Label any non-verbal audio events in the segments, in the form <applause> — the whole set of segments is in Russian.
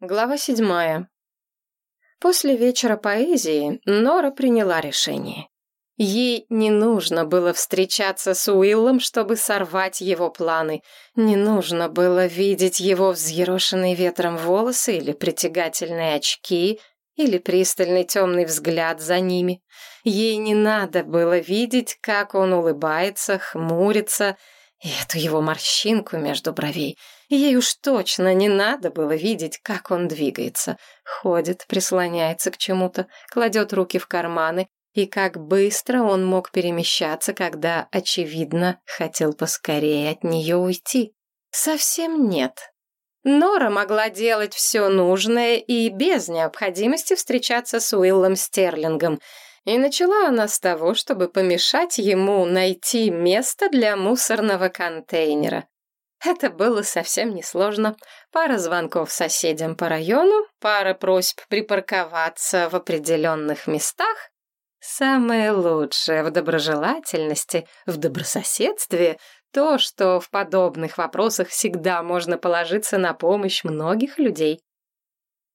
Глава седьмая. После вечера поэзии Нора приняла решение. Ей не нужно было встречаться с Уиллом, чтобы сорвать его планы. Не нужно было видеть его взъерошенные ветром волосы или притягательные очки, или пристальный темный взгляд за ними. Ей не надо было видеть, как он улыбается, хмурится, и эту его морщинку между бровей — Ей уж точно не надо было видеть, как он двигается. Ходит, прислоняется к чему-то, кладет руки в карманы, и как быстро он мог перемещаться, когда, очевидно, хотел поскорее от нее уйти. Совсем нет. Нора могла делать все нужное и без необходимости встречаться с Уиллом Стерлингом. И начала она с того, чтобы помешать ему найти место для мусорного контейнера. Это было совсем несложно. Пара звонков соседям по району, пара просьб припарковаться в определенных местах. Самое лучшее в доброжелательности, в добрососедстве то, что в подобных вопросах всегда можно положиться на помощь многих людей.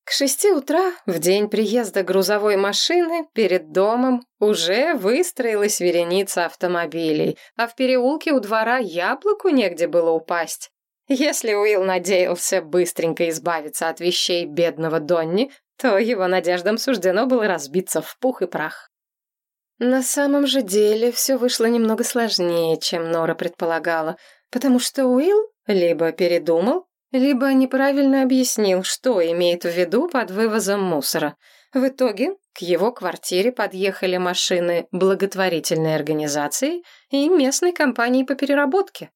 К шести утра, в день приезда грузовой машины, перед домом уже выстроилась вереница автомобилей, а в переулке у двора яблоку негде было упасть. Если Уилл надеялся быстренько избавиться от вещей бедного Донни, то его надеждам суждено было разбиться в пух и прах. На самом же деле все вышло немного сложнее, чем Нора предполагала, потому что Уилл либо передумал, либо неправильно объяснил, что имеет в виду под вывозом мусора. В итоге к его квартире подъехали машины благотворительной организации и местной компании по переработке.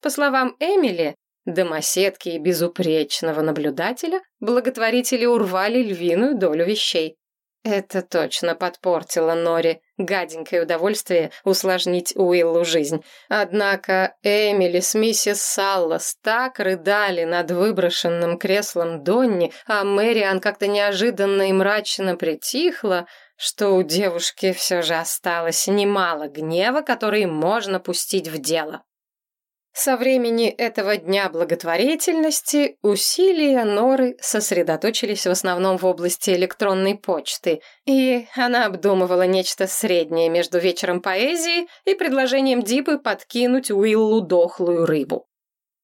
По словам Эмили, домоседки и безупречного наблюдателя, благотворители урвали львиную долю вещей. Это точно подпортило Нори гаденькое удовольствие усложнить Уиллу жизнь. Однако Эмили с миссис Саллас так рыдали над выброшенным креслом Донни, а Мэриан как-то неожиданно и мрачно притихла, что у девушки все же осталось немало гнева, который можно пустить в дело. Со времени этого дня благотворительности усилия Норы сосредоточились в основном в области электронной почты, и она обдумывала нечто среднее между вечером поэзии и предложением Дипы подкинуть Уиллу дохлую рыбу.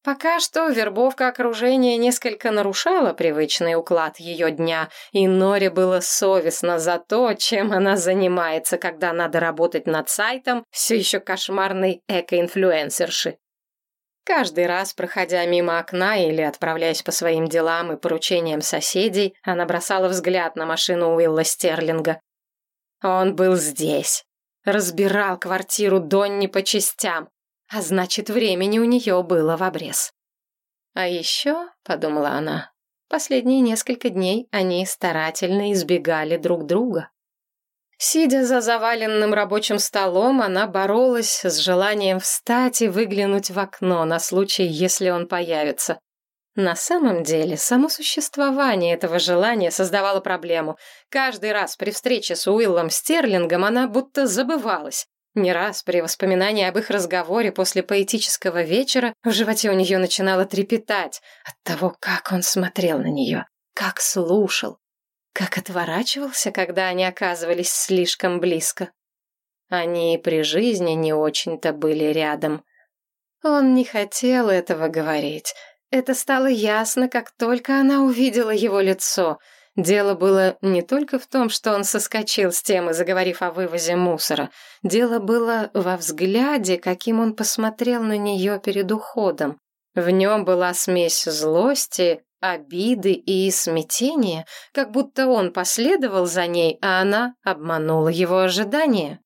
Пока что вербовка окружения несколько нарушала привычный уклад ее дня, и Норе было совестно за то, чем она занимается, когда надо работать над сайтом все еще кошмарной эко-инфлюенсерши. Каждый раз, проходя мимо окна или отправляясь по своим делам и поручениям соседей, она бросала взгляд на машину Уилла Стерлинга. Он был здесь. Разбирал квартиру Донни по частям, а значит, времени у нее было в обрез. А еще, подумала она, последние несколько дней они старательно избегали друг друга. Сидя за заваленным рабочим столом, она боролась с желанием встать и выглянуть в окно на случай, если он появится. На самом деле, само существование этого желания создавало проблему. Каждый раз при встрече с Уиллом Стерлингом она будто забывалась. Не раз при воспоминании об их разговоре после поэтического вечера в животе у нее начинало трепетать от того, как он смотрел на нее, как слушал, как отворачивался, когда они оказывались слишком близко. Они при жизни не очень-то были рядом. Он не хотел этого говорить. Это стало ясно, как только она увидела его лицо. Дело было не только в том, что он соскочил с темы, заговорив о вывозе мусора. Дело было во взгляде, каким он посмотрел на нее перед уходом. В нем была смесь злости, обиды и смятения, как будто он последовал за ней, а она обманула его ожидания.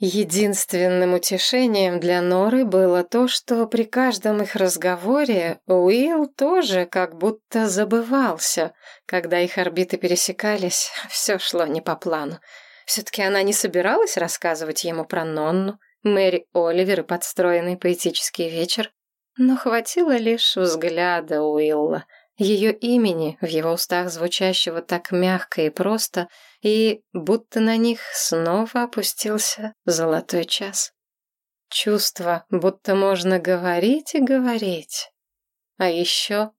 Единственным утешением для Норы было то, что при каждом их разговоре Уилл тоже как будто забывался. Когда их орбиты пересекались, <laughs> все шло не по плану. Все-таки она не собиралась рассказывать ему про Нонну, Мэри Оливер и подстроенный поэтический вечер, но хватило лишь взгляда Уилла — ее имени, в его устах звучащего так мягко и просто, и будто на них снова опустился золотой час. Чувство, будто можно говорить и говорить. А еще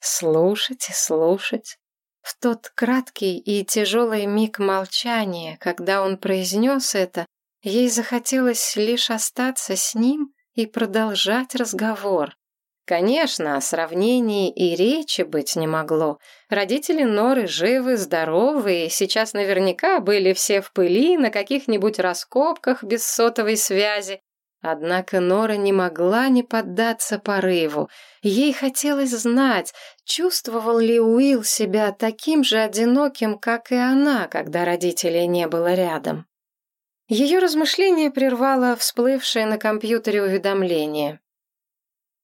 слушать и слушать. В тот краткий и тяжелый миг молчания, когда он произнес это, ей захотелось лишь остаться с ним и продолжать разговор. Конечно, о сравнении и речи быть не могло. Родители Норы живы, здоровы, и сейчас наверняка были все в пыли на каких-нибудь раскопках без сотовой связи. Однако Нора не могла не поддаться порыву. Ей хотелось знать, чувствовал ли Уилл себя таким же одиноким, как и она, когда родителей не было рядом. Ее размышление прервало всплывшее на компьютере уведомление.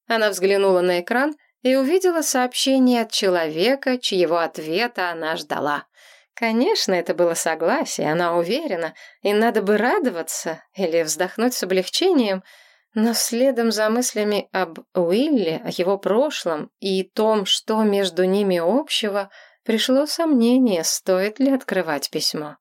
Она взглянула на экран и увидела сообщение от человека, чьего ответа она ждала. Конечно, это было согласие, она уверена, и надо бы радоваться или вздохнуть с облегчением, но следом за мыслями об Уилле, о его прошлом и том, что между ними общего, пришло сомнение, стоит ли открывать письмо.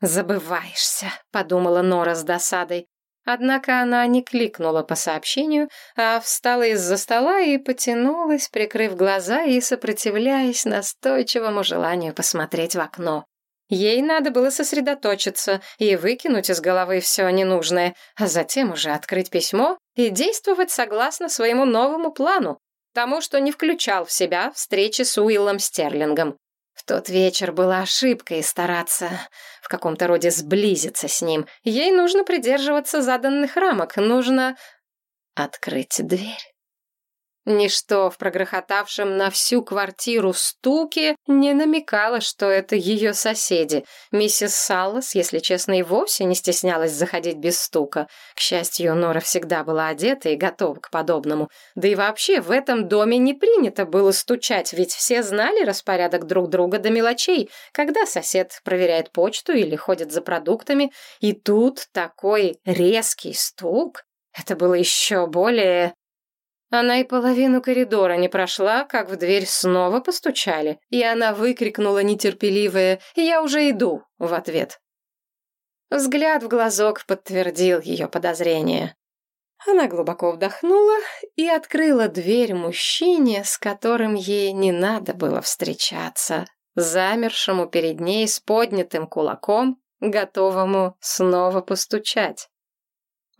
«Забываешься», — подумала Нора с досадой. Однако она не кликнула по сообщению, а встала из-за стола и потянулась, прикрыв глаза и сопротивляясь настойчивому желанию посмотреть в окно. Ей надо было сосредоточиться и выкинуть из головы все ненужное, а затем уже открыть письмо и действовать согласно своему новому плану, тому, что не включал в себя встречи с Уиллом Стерлингом. В тот вечер была ошибкой стараться в каком-то роде сблизиться с ним. Ей нужно придерживаться заданных рамок, нужно открыть дверь. Ничто в прогрохотавшем на всю квартиру стуке не намекало, что это ее соседи. Миссис Саллас, если честно, и вовсе не стеснялась заходить без стука. К счастью, Нора всегда была одета и готова к подобному. Да и вообще в этом доме не принято было стучать, ведь все знали распорядок друг друга до мелочей, когда сосед проверяет почту или ходит за продуктами. И тут такой резкий стук. Это было еще более она и половину коридора не прошла, как в дверь снова постучали, и она выкрикнула нетерпеливое «Я уже иду!» в ответ. Взгляд в глазок подтвердил ее подозрение. Она глубоко вдохнула и открыла дверь мужчине, с которым ей не надо было встречаться, замершему перед ней с поднятым кулаком, готовому снова постучать.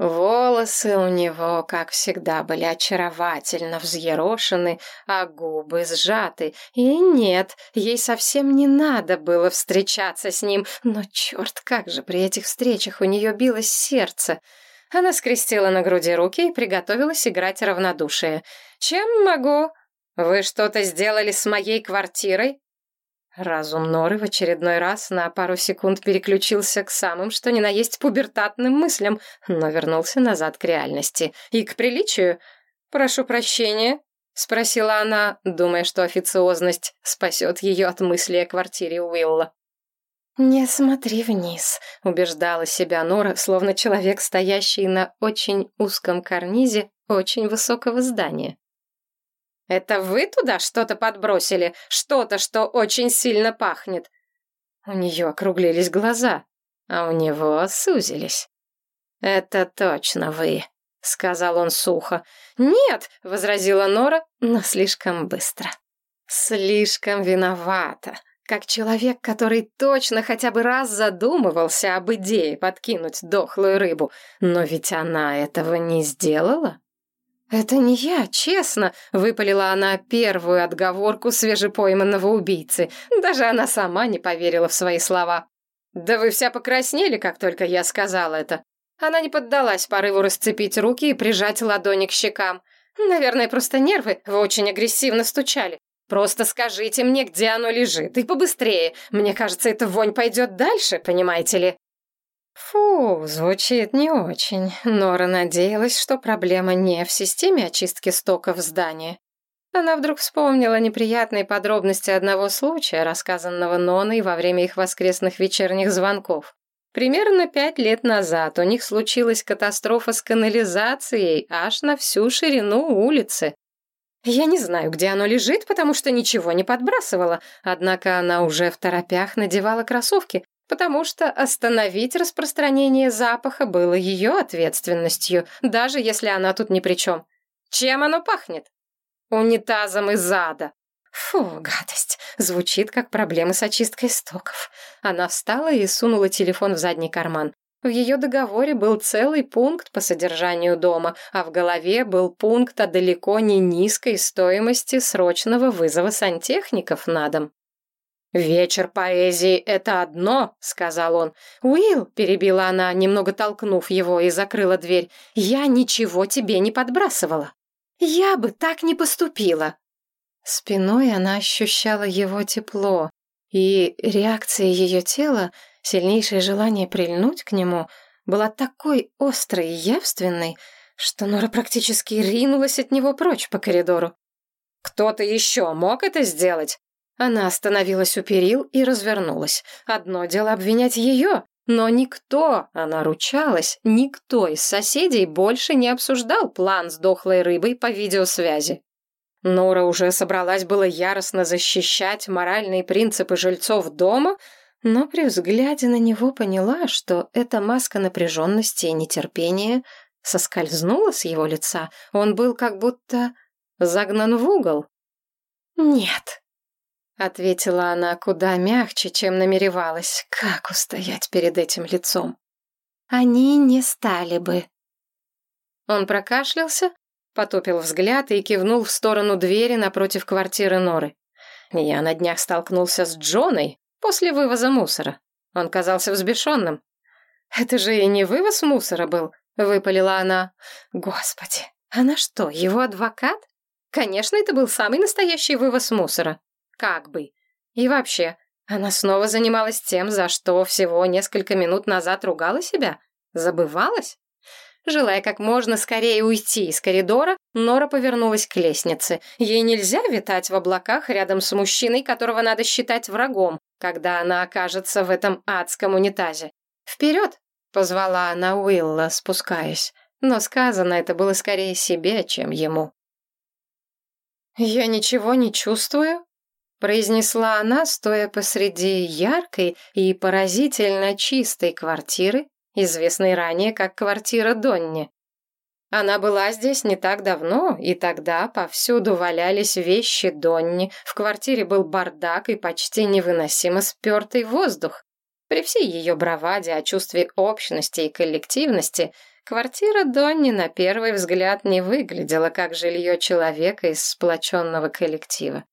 Волосы у него, как всегда, были очаровательно взъерошены, а губы сжаты. И нет, ей совсем не надо было встречаться с ним, но черт, как же при этих встречах у нее билось сердце. Она скрестила на груди руки и приготовилась играть равнодушие. «Чем могу? Вы что-то сделали с моей квартирой?» Разум Норы в очередной раз на пару секунд переключился к самым, что ни на есть пубертатным мыслям, но вернулся назад к реальности. И к приличию. «Прошу прощения», — спросила она, думая, что официозность спасет ее от мысли о квартире Уилла. «Не смотри вниз», — убеждала себя Нора, словно человек, стоящий на очень узком карнизе очень высокого здания. Это вы туда что-то подбросили? Что-то, что очень сильно пахнет?» У нее округлились глаза, а у него сузились. «Это точно вы», — сказал он сухо. «Нет», — возразила Нора, но слишком быстро. «Слишком виновата, как человек, который точно хотя бы раз задумывался об идее подкинуть дохлую рыбу. Но ведь она этого не сделала». «Это не я, честно», — выпалила она первую отговорку свежепойманного убийцы. Даже она сама не поверила в свои слова. «Да вы вся покраснели, как только я сказала это». Она не поддалась порыву расцепить руки и прижать ладони к щекам. «Наверное, просто нервы, вы очень агрессивно стучали. Просто скажите мне, где оно лежит, и побыстрее. Мне кажется, эта вонь пойдет дальше, понимаете ли?» Фу, звучит не очень. Нора надеялась, что проблема не в системе очистки стоков здания. Она вдруг вспомнила неприятные подробности одного случая, рассказанного Ноной во время их воскресных вечерних звонков. Примерно пять лет назад у них случилась катастрофа с канализацией аж на всю ширину улицы. Я не знаю, где оно лежит, потому что ничего не подбрасывала, однако она уже в торопях надевала кроссовки, потому что остановить распространение запаха было ее ответственностью, даже если она тут ни при чем. Чем оно пахнет? Унитазом из ада. Фу, гадость. Звучит как проблема с очисткой стоков. Она встала и сунула телефон в задний карман. В ее договоре был целый пункт по содержанию дома, а в голове был пункт о далеко не низкой стоимости срочного вызова сантехников на дом. «Вечер поэзии — это одно», — сказал он. «Уилл», — перебила она, немного толкнув его и закрыла дверь, — «я ничего тебе не подбрасывала». «Я бы так не поступила». Спиной она ощущала его тепло, и реакция ее тела, сильнейшее желание прильнуть к нему, была такой острой и явственной, что Нора практически ринулась от него прочь по коридору. «Кто-то еще мог это сделать?» Она остановилась у перил и развернулась. Одно дело обвинять ее, но никто, она ручалась, никто из соседей больше не обсуждал план с дохлой рыбой по видеосвязи. Нора уже собралась было яростно защищать моральные принципы жильцов дома, но при взгляде на него поняла, что эта маска напряженности и нетерпения соскользнула с его лица. Он был как будто загнан в угол. «Нет», — ответила она куда мягче, чем намеревалась. «Как устоять перед этим лицом?» «Они не стали бы». Он прокашлялся, потупил взгляд и кивнул в сторону двери напротив квартиры Норы. Я на днях столкнулся с Джоной после вывоза мусора. Он казался взбешенным. «Это же и не вывоз мусора был», — выпалила она. «Господи, она что, его адвокат? Конечно, это был самый настоящий вывоз мусора. Как бы. И вообще, она снова занималась тем, за что всего несколько минут назад ругала себя? Забывалась? Желая как можно скорее уйти из коридора, Нора повернулась к лестнице. Ей нельзя витать в облаках рядом с мужчиной, которого надо считать врагом, когда она окажется в этом адском унитазе. «Вперед!» — позвала она Уилла, спускаясь. Но сказано это было скорее себе, чем ему. «Я ничего не чувствую», — произнесла она, стоя посреди яркой и поразительно чистой квартиры, известной ранее как квартира Донни. Она была здесь не так давно, и тогда повсюду валялись вещи Донни, в квартире был бардак и почти невыносимо спертый воздух. При всей ее браваде о чувстве общности и коллективности, квартира Донни на первый взгляд не выглядела как жилье человека из сплоченного коллектива.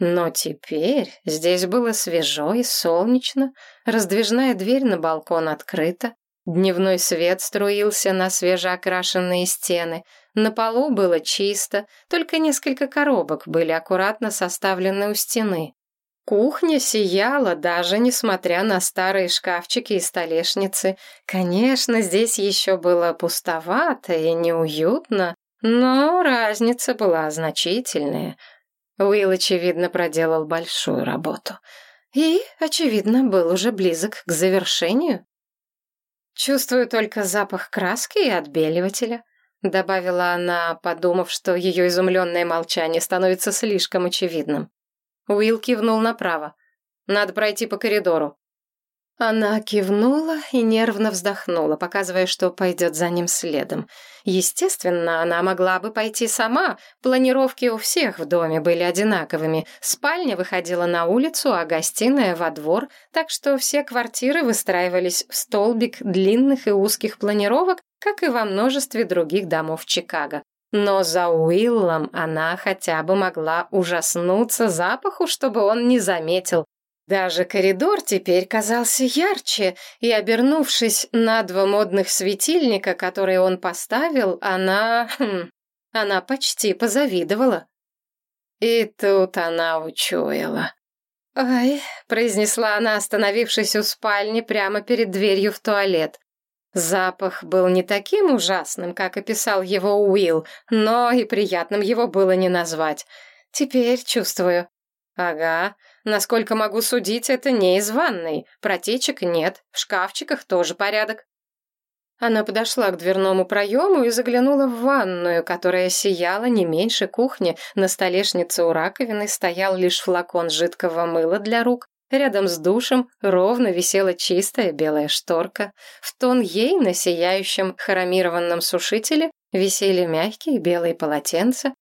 Но теперь здесь было свежо и солнечно, раздвижная дверь на балкон открыта, Дневной свет струился на свежеокрашенные стены. На полу было чисто, только несколько коробок были аккуратно составлены у стены. Кухня сияла, даже несмотря на старые шкафчики и столешницы. Конечно, здесь еще было пустовато и неуютно, но разница была значительная. Уилл, очевидно, проделал большую работу. И, очевидно, был уже близок к завершению. «Чувствую только запах краски и отбеливателя», — добавила она, подумав, что ее изумленное молчание становится слишком очевидным. Уилл кивнул направо. «Надо пройти по коридору». Она кивнула и нервно вздохнула, показывая, что пойдет за ним следом. Естественно, она могла бы пойти сама. Планировки у всех в доме были одинаковыми. Спальня выходила на улицу, а гостиная во двор, так что все квартиры выстраивались в столбик длинных и узких планировок, как и во множестве других домов Чикаго. Но за Уиллом она хотя бы могла ужаснуться запаху, чтобы он не заметил, даже коридор теперь казался ярче, и, обернувшись на два модных светильника, которые он поставил, она... Хм, она почти позавидовала. И тут она учуяла. «Ай», — произнесла она, остановившись у спальни прямо перед дверью в туалет. Запах был не таким ужасным, как описал его Уилл, но и приятным его было не назвать. Теперь чувствую. Ага, Насколько могу судить, это не из ванной. Протечек нет, в шкафчиках тоже порядок. Она подошла к дверному проему и заглянула в ванную, которая сияла не меньше кухни. На столешнице у раковины стоял лишь флакон жидкого мыла для рук. Рядом с душем ровно висела чистая белая шторка. В тон ей на сияющем хромированном сушителе висели мягкие белые полотенца.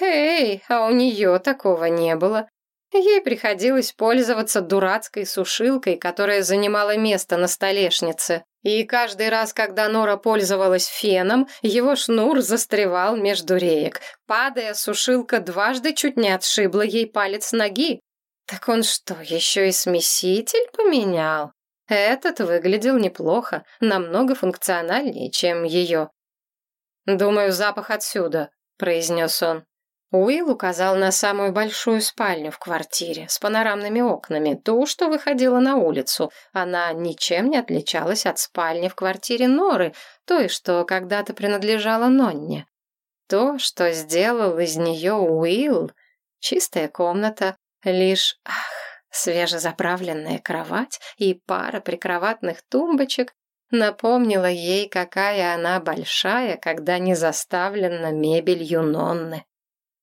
Эй, а у нее такого не было. Ей приходилось пользоваться дурацкой сушилкой, которая занимала место на столешнице. И каждый раз, когда Нора пользовалась феном, его шнур застревал между реек. Падая, сушилка дважды чуть не отшибла ей палец ноги. Так он что, еще и смеситель поменял? Этот выглядел неплохо, намного функциональнее, чем ее. «Думаю, запах отсюда», — произнес он. Уилл указал на самую большую спальню в квартире с панорамными окнами, ту, что выходила на улицу. Она ничем не отличалась от спальни в квартире Норы, той, что когда-то принадлежала Нонне. То, что сделал из нее Уилл, чистая комната, лишь, ах, свежезаправленная кровать и пара прикроватных тумбочек, напомнила ей, какая она большая, когда не заставлена мебелью Нонны.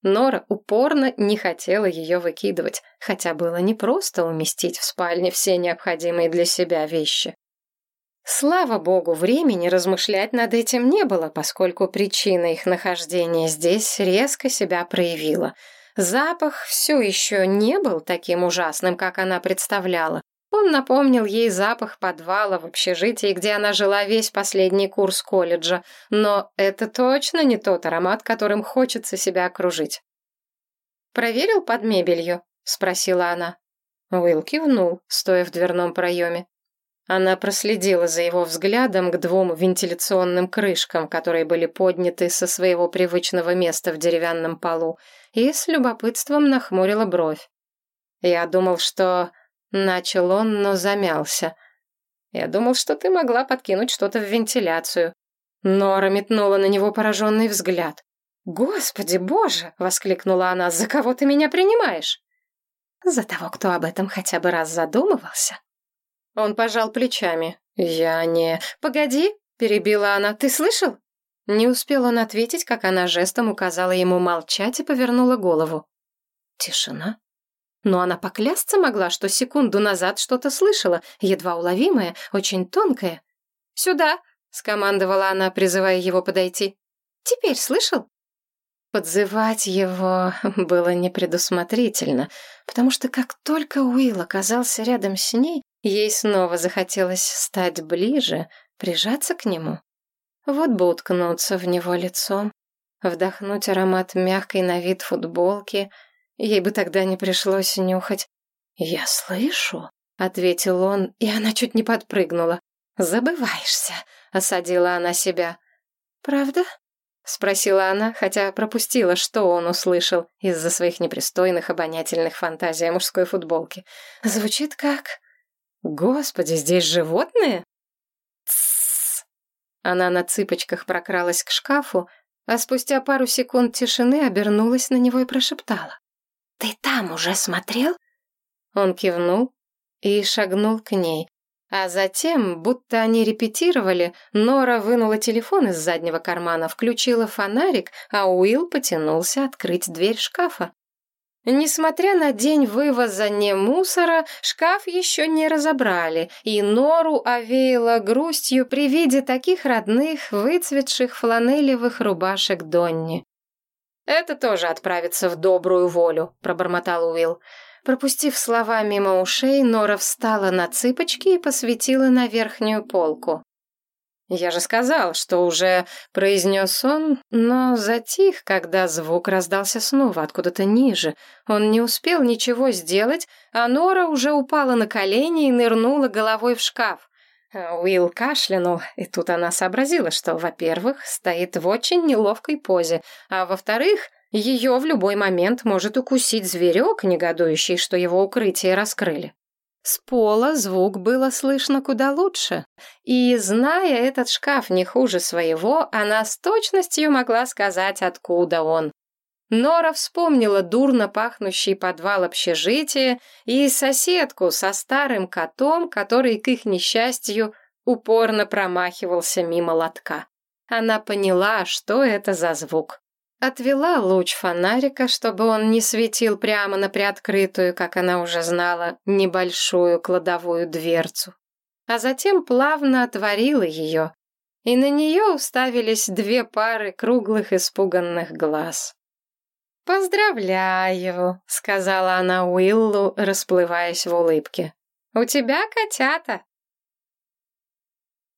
Нора упорно не хотела ее выкидывать, хотя было непросто уместить в спальне все необходимые для себя вещи. Слава богу, времени размышлять над этим не было, поскольку причина их нахождения здесь резко себя проявила. Запах все еще не был таким ужасным, как она представляла. Он напомнил ей запах подвала в общежитии, где она жила весь последний курс колледжа, но это точно не тот аромат, которым хочется себя окружить. «Проверил под мебелью?» — спросила она. Уилл кивнул, стоя в дверном проеме. Она проследила за его взглядом к двум вентиляционным крышкам, которые были подняты со своего привычного места в деревянном полу, и с любопытством нахмурила бровь. «Я думал, что Начал он, но замялся. Я думал, что ты могла подкинуть что-то в вентиляцию. Нора метнула на него пораженный взгляд. «Господи, боже!» — воскликнула она. «За кого ты меня принимаешь?» «За того, кто об этом хотя бы раз задумывался». Он пожал плечами. «Я не...» «Погоди!» — перебила она. «Ты слышал?» Не успел он ответить, как она жестом указала ему молчать и повернула голову. Тишина. Но она поклясться могла, что секунду назад что-то слышала, едва уловимое, очень тонкое. «Сюда!» — скомандовала она, призывая его подойти. «Теперь слышал?» Подзывать его <laughs> было непредусмотрительно, потому что как только Уилл оказался рядом с ней, ей снова захотелось стать ближе, прижаться к нему. Вот бы уткнуться в него лицом, вдохнуть аромат мягкой на вид футболки — Ей бы тогда не пришлось нюхать. «Я слышу», — ответил он, и она чуть не подпрыгнула. «Забываешься», — осадила она себя. «Правда?» — спросила она, хотя пропустила, что он услышал из-за своих непристойных обонятельных фантазий о мужской футболке. «Звучит как...» «Господи, здесь животные?» «Тссс!» Она на цыпочках прокралась к шкафу, а спустя пару секунд тишины обернулась на него и прошептала. «Ты там уже смотрел?» Он кивнул и шагнул к ней. А затем, будто они репетировали, Нора вынула телефон из заднего кармана, включила фонарик, а Уилл потянулся открыть дверь шкафа. Несмотря на день вывоза не мусора, шкаф еще не разобрали, и Нору овеяло грустью при виде таких родных, выцветших фланелевых рубашек Донни. «Это тоже отправится в добрую волю», — пробормотал Уилл. Пропустив слова мимо ушей, Нора встала на цыпочки и посветила на верхнюю полку. «Я же сказал, что уже...» — произнес он, но затих, когда звук раздался снова откуда-то ниже. Он не успел ничего сделать, а Нора уже упала на колени и нырнула головой в шкаф. Уилл кашлянул, и тут она сообразила, что, во-первых, стоит в очень неловкой позе, а во-вторых, ее в любой момент может укусить зверек, негодующий, что его укрытие раскрыли. С пола звук было слышно куда лучше, и, зная этот шкаф не хуже своего, она с точностью могла сказать, откуда он. Нора вспомнила дурно пахнущий подвал общежития и соседку со старым котом, который, к их несчастью, упорно промахивался мимо лотка. Она поняла, что это за звук. Отвела луч фонарика, чтобы он не светил прямо на приоткрытую, как она уже знала, небольшую кладовую дверцу. А затем плавно отворила ее, и на нее уставились две пары круглых испуганных глаз. «Поздравляю», — сказала она Уиллу, расплываясь в улыбке. «У тебя котята».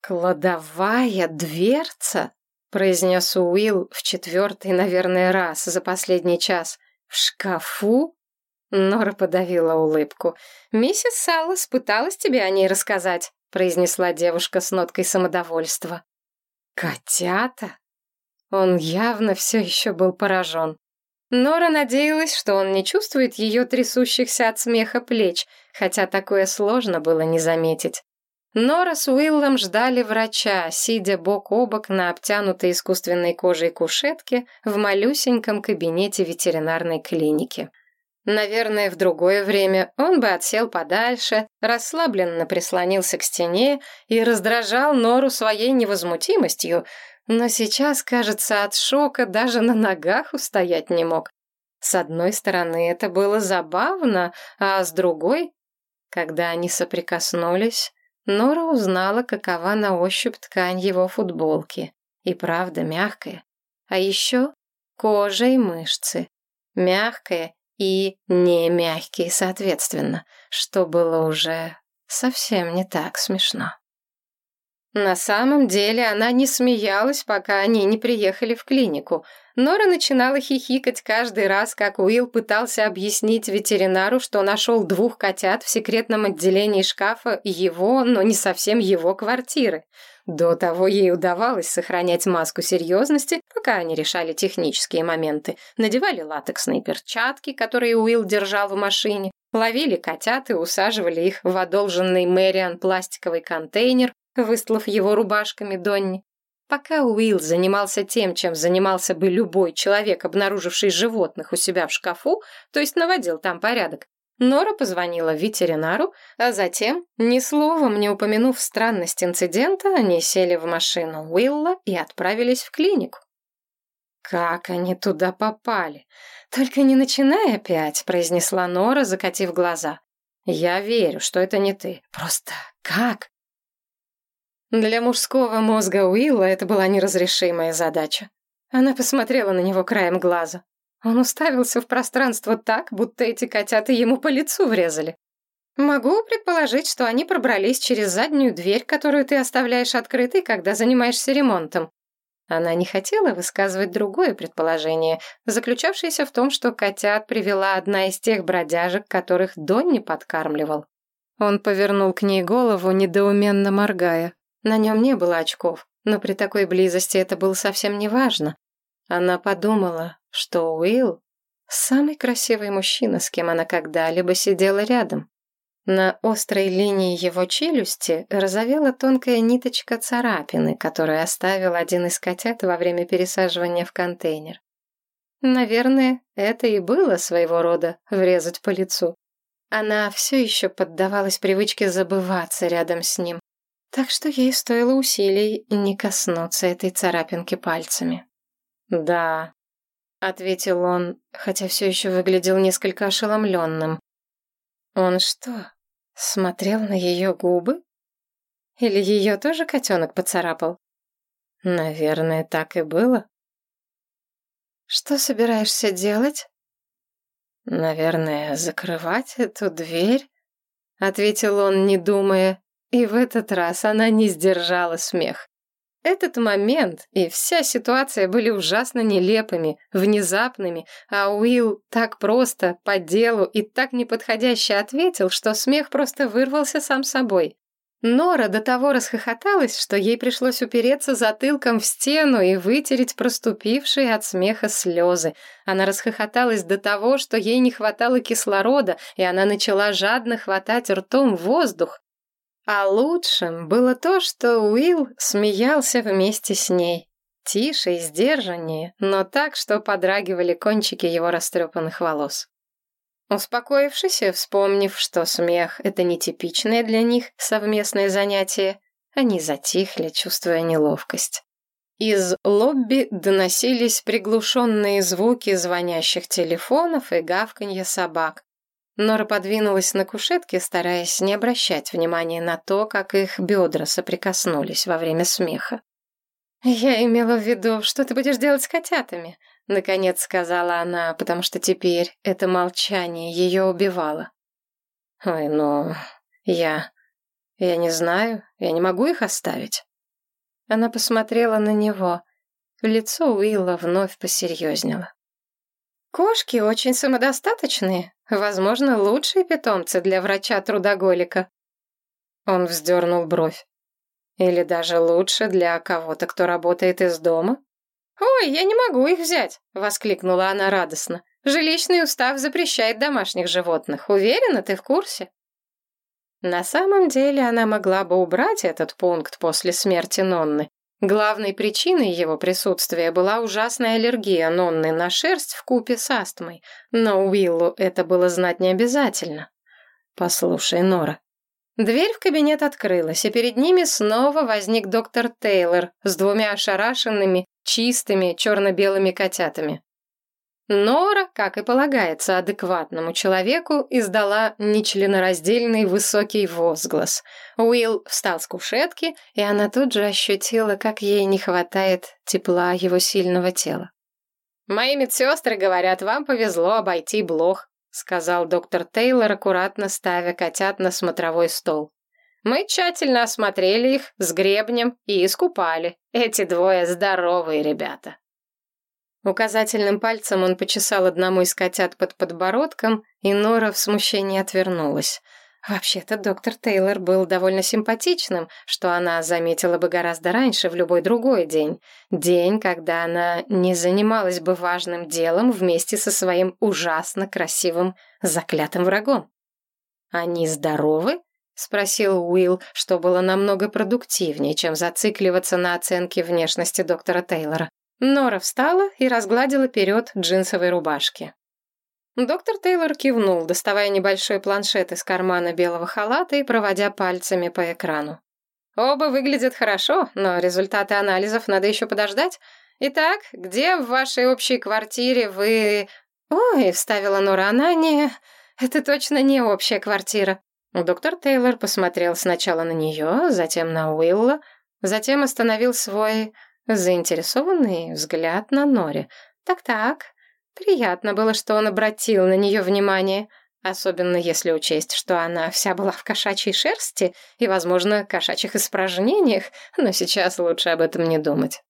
«Кладовая дверца?» — произнес Уилл в четвертый, наверное, раз за последний час. «В шкафу?» Нора подавила улыбку. «Миссис Саллас пыталась тебе о ней рассказать», — произнесла девушка с ноткой самодовольства. «Котята?» Он явно все еще был поражен. Нора надеялась, что он не чувствует ее трясущихся от смеха плеч, хотя такое сложно было не заметить. Нора с Уиллом ждали врача, сидя бок о бок на обтянутой искусственной кожей кушетке в малюсеньком кабинете ветеринарной клиники. Наверное, в другое время он бы отсел подальше, расслабленно прислонился к стене и раздражал Нору своей невозмутимостью, но сейчас, кажется, от шока даже на ногах устоять не мог. С одной стороны, это было забавно, а с другой, когда они соприкоснулись, Нора узнала, какова на ощупь ткань его футболки. И правда мягкая. А еще кожа и мышцы. Мягкая и не мягкие, соответственно, что было уже совсем не так смешно. На самом деле она не смеялась, пока они не приехали в клинику. Нора начинала хихикать каждый раз, как Уилл пытался объяснить ветеринару, что нашел двух котят в секретном отделении шкафа его, но не совсем его квартиры. До того ей удавалось сохранять маску серьезности, пока они решали технические моменты. Надевали латексные перчатки, которые Уилл держал в машине, ловили котят и усаживали их в одолженный Мэриан пластиковый контейнер, выслав его рубашками Донни. Пока Уилл занимался тем, чем занимался бы любой человек, обнаруживший животных у себя в шкафу, то есть наводил там порядок, Нора позвонила ветеринару, а затем, ни словом не упомянув странность инцидента, они сели в машину Уилла и отправились в клинику. «Как они туда попали? Только не начинай опять», — произнесла Нора, закатив глаза. «Я верю, что это не ты. Просто как?» Для мужского мозга Уилла это была неразрешимая задача. Она посмотрела на него краем глаза. Он уставился в пространство так, будто эти котята ему по лицу врезали. Могу предположить, что они пробрались через заднюю дверь, которую ты оставляешь открытой, когда занимаешься ремонтом. Она не хотела высказывать другое предположение, заключавшееся в том, что котят привела одна из тех бродяжек, которых Донни подкармливал. Он повернул к ней голову, недоуменно моргая. На нем не было очков, но при такой близости это было совсем не важно. Она подумала, что Уилл — самый красивый мужчина, с кем она когда-либо сидела рядом. На острой линии его челюсти разовела тонкая ниточка царапины, которую оставил один из котят во время пересаживания в контейнер. Наверное, это и было своего рода врезать по лицу. Она все еще поддавалась привычке забываться рядом с ним, так что ей стоило усилий не коснуться этой царапинки пальцами. «Да», — ответил он, хотя все еще выглядел несколько ошеломленным. «Он что, смотрел на ее губы? Или ее тоже котенок поцарапал?» «Наверное, так и было». «Что собираешься делать?» «Наверное, закрывать эту дверь?» — ответил он, не думая, и в этот раз она не сдержала смех. Этот момент и вся ситуация были ужасно нелепыми, внезапными, а Уилл так просто, по делу и так неподходяще ответил, что смех просто вырвался сам собой. Нора до того расхохоталась, что ей пришлось упереться затылком в стену и вытереть проступившие от смеха слезы. Она расхохоталась до того, что ей не хватало кислорода, и она начала жадно хватать ртом воздух. А лучшим было то, что Уилл смеялся вместе с ней. Тише и сдержаннее, но так, что подрагивали кончики его растрепанных волос. Успокоившись и вспомнив, что смех — это нетипичное для них совместное занятие, они затихли, чувствуя неловкость. Из лобби доносились приглушенные звуки звонящих телефонов и гавканье собак. Нора подвинулась на кушетке, стараясь не обращать внимания на то, как их бедра соприкоснулись во время смеха. «Я имела в виду, что ты будешь делать с котятами?» — наконец сказала она, потому что теперь это молчание ее убивало. «Ой, ну, я... я не знаю, я не могу их оставить». Она посмотрела на него. Лицо Уилла вновь посерьезнело. «Кошки очень самодостаточные, возможно, лучшие питомцы для врача-трудоголика». Он вздернул бровь. «Или даже лучше для кого-то, кто работает из дома?» «Ой, я не могу их взять!» — воскликнула она радостно. «Жилищный устав запрещает домашних животных. Уверена, ты в курсе?» На самом деле она могла бы убрать этот пункт после смерти Нонны. Главной причиной его присутствия была ужасная аллергия Нонны на шерсть в купе с астмой, но Уиллу это было знать не обязательно. «Послушай, Нора». Дверь в кабинет открылась, и перед ними снова возник доктор Тейлор с двумя ошарашенными, чистыми черно-белыми котятами. Нора, как и полагается адекватному человеку, издала нечленораздельный высокий возглас. Уилл встал с кушетки, и она тут же ощутила, как ей не хватает тепла его сильного тела. «Мои медсестры говорят, вам повезло обойти блох», сказал доктор Тейлор, аккуратно ставя котят на смотровой стол. Мы тщательно осмотрели их с гребнем и искупали. Эти двое здоровые ребята. Указательным пальцем он почесал одному из котят под подбородком, и Нора в смущении отвернулась. Вообще-то доктор Тейлор был довольно симпатичным, что она заметила бы гораздо раньше, в любой другой день. День, когда она не занималась бы важным делом вместе со своим ужасно красивым заклятым врагом. «Они здоровы?» — спросил Уилл, что было намного продуктивнее, чем зацикливаться на оценке внешности доктора Тейлора. Нора встала и разгладила перед джинсовой рубашки. Доктор Тейлор кивнул, доставая небольшой планшет из кармана белого халата и проводя пальцами по экрану. «Оба выглядят хорошо, но результаты анализов надо еще подождать. Итак, где в вашей общей квартире вы...» «Ой», — вставила Нора, — «она не... Это точно не общая квартира. Доктор Тейлор посмотрел сначала на нее, затем на Уилла, затем остановил свой заинтересованный взгляд на Нори. Так-так, приятно было, что он обратил на нее внимание, особенно если учесть, что она вся была в кошачьей шерсти и, возможно, кошачьих испражнениях, но сейчас лучше об этом не думать.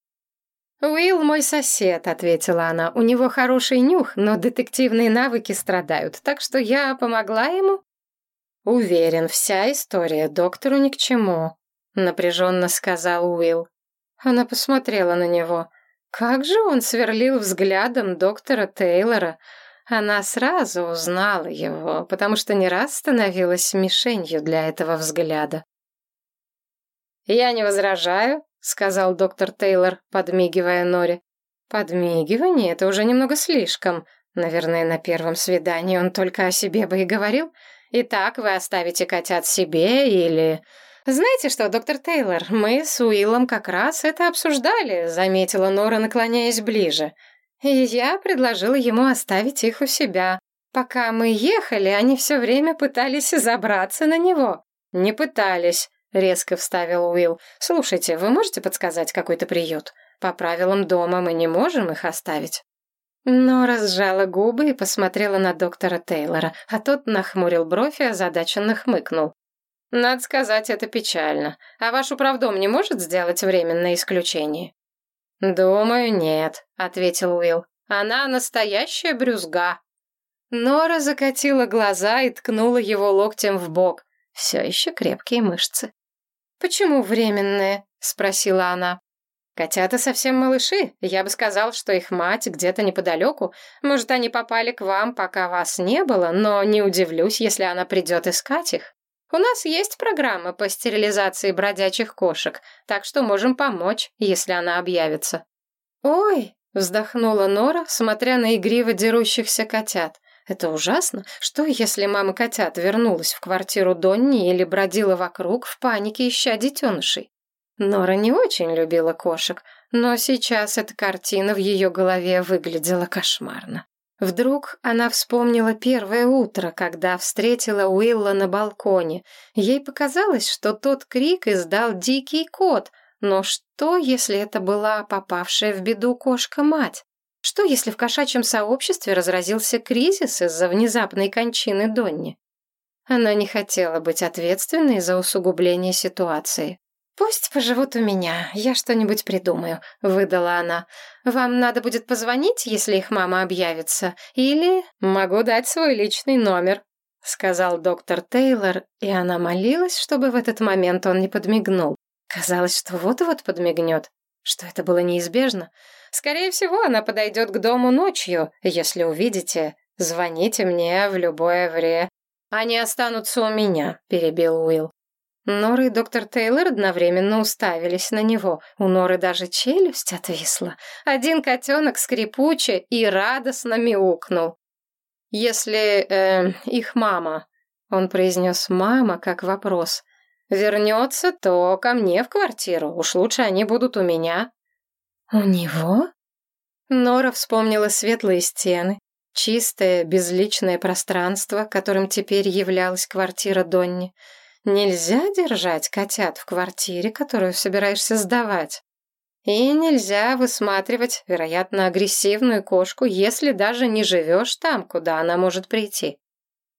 «Уилл мой сосед», — ответила она. «У него хороший нюх, но детективные навыки страдают, так что я помогла ему «Уверен, вся история доктору ни к чему», — напряженно сказал Уилл. Она посмотрела на него. Как же он сверлил взглядом доктора Тейлора. Она сразу узнала его, потому что не раз становилась мишенью для этого взгляда. «Я не возражаю», — сказал доктор Тейлор, подмигивая Нори. «Подмигивание — это уже немного слишком. Наверное, на первом свидании он только о себе бы и говорил». Итак, вы оставите котят себе или... «Знаете что, доктор Тейлор, мы с Уиллом как раз это обсуждали», заметила Нора, наклоняясь ближе. «И я предложила ему оставить их у себя. Пока мы ехали, они все время пытались забраться на него». «Не пытались», — резко вставил Уилл. «Слушайте, вы можете подсказать какой-то приют? По правилам дома мы не можем их оставить». Но разжала губы и посмотрела на доктора Тейлора, а тот нахмурил бровь и озадаченно хмыкнул. «Надо сказать, это печально. А ваш управдом не может сделать временное исключение?» «Думаю, нет», — ответил Уилл. «Она настоящая брюзга». Нора закатила глаза и ткнула его локтем в бок. Все еще крепкие мышцы. «Почему временные?» — спросила она. Котята совсем малыши. Я бы сказал, что их мать где-то неподалеку. Может, они попали к вам, пока вас не было, но не удивлюсь, если она придет искать их. У нас есть программа по стерилизации бродячих кошек, так что можем помочь, если она объявится». «Ой!» — вздохнула Нора, смотря на игриво дерущихся котят. «Это ужасно. Что, если мама котят вернулась в квартиру Донни или бродила вокруг в панике, ища детенышей? Нора не очень любила кошек, но сейчас эта картина в ее голове выглядела кошмарно. Вдруг она вспомнила первое утро, когда встретила Уилла на балконе. Ей показалось, что тот крик издал дикий кот, но что, если это была попавшая в беду кошка-мать? Что, если в кошачьем сообществе разразился кризис из-за внезапной кончины Донни? Она не хотела быть ответственной за усугубление ситуации. «Пусть поживут у меня, я что-нибудь придумаю», — выдала она. «Вам надо будет позвонить, если их мама объявится, или могу дать свой личный номер», — сказал доктор Тейлор, и она молилась, чтобы в этот момент он не подмигнул. Казалось, что вот-вот подмигнет, что это было неизбежно. Скорее всего, она подойдет к дому ночью. Если увидите, звоните мне в любое время. Они останутся у меня», — перебил Уилл. Нора и доктор Тейлор одновременно уставились на него. У Норы даже челюсть отвисла. Один котенок скрипуче и радостно мяукнул. «Если э, их мама...» — он произнес «мама» как вопрос. «Вернется, то ко мне в квартиру. Уж лучше они будут у меня». «У него?» Нора вспомнила светлые стены, чистое, безличное пространство, которым теперь являлась квартира Донни — Нельзя держать котят в квартире, которую собираешься сдавать. И нельзя высматривать, вероятно, агрессивную кошку, если даже не живешь там, куда она может прийти.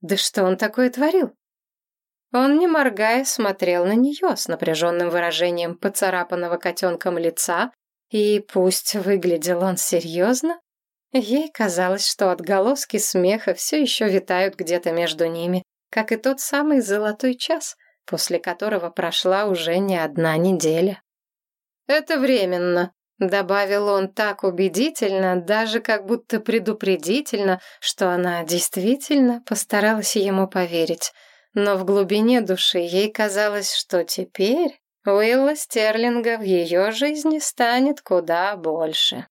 Да что он такое творил? Он, не моргая, смотрел на нее с напряженным выражением поцарапанного котенком лица, и пусть выглядел он серьезно, ей казалось, что отголоски смеха все еще витают где-то между ними, как и тот самый золотой час, после которого прошла уже не одна неделя. «Это временно», — добавил он так убедительно, даже как будто предупредительно, что она действительно постаралась ему поверить. Но в глубине души ей казалось, что теперь Уилла Стерлинга в ее жизни станет куда больше.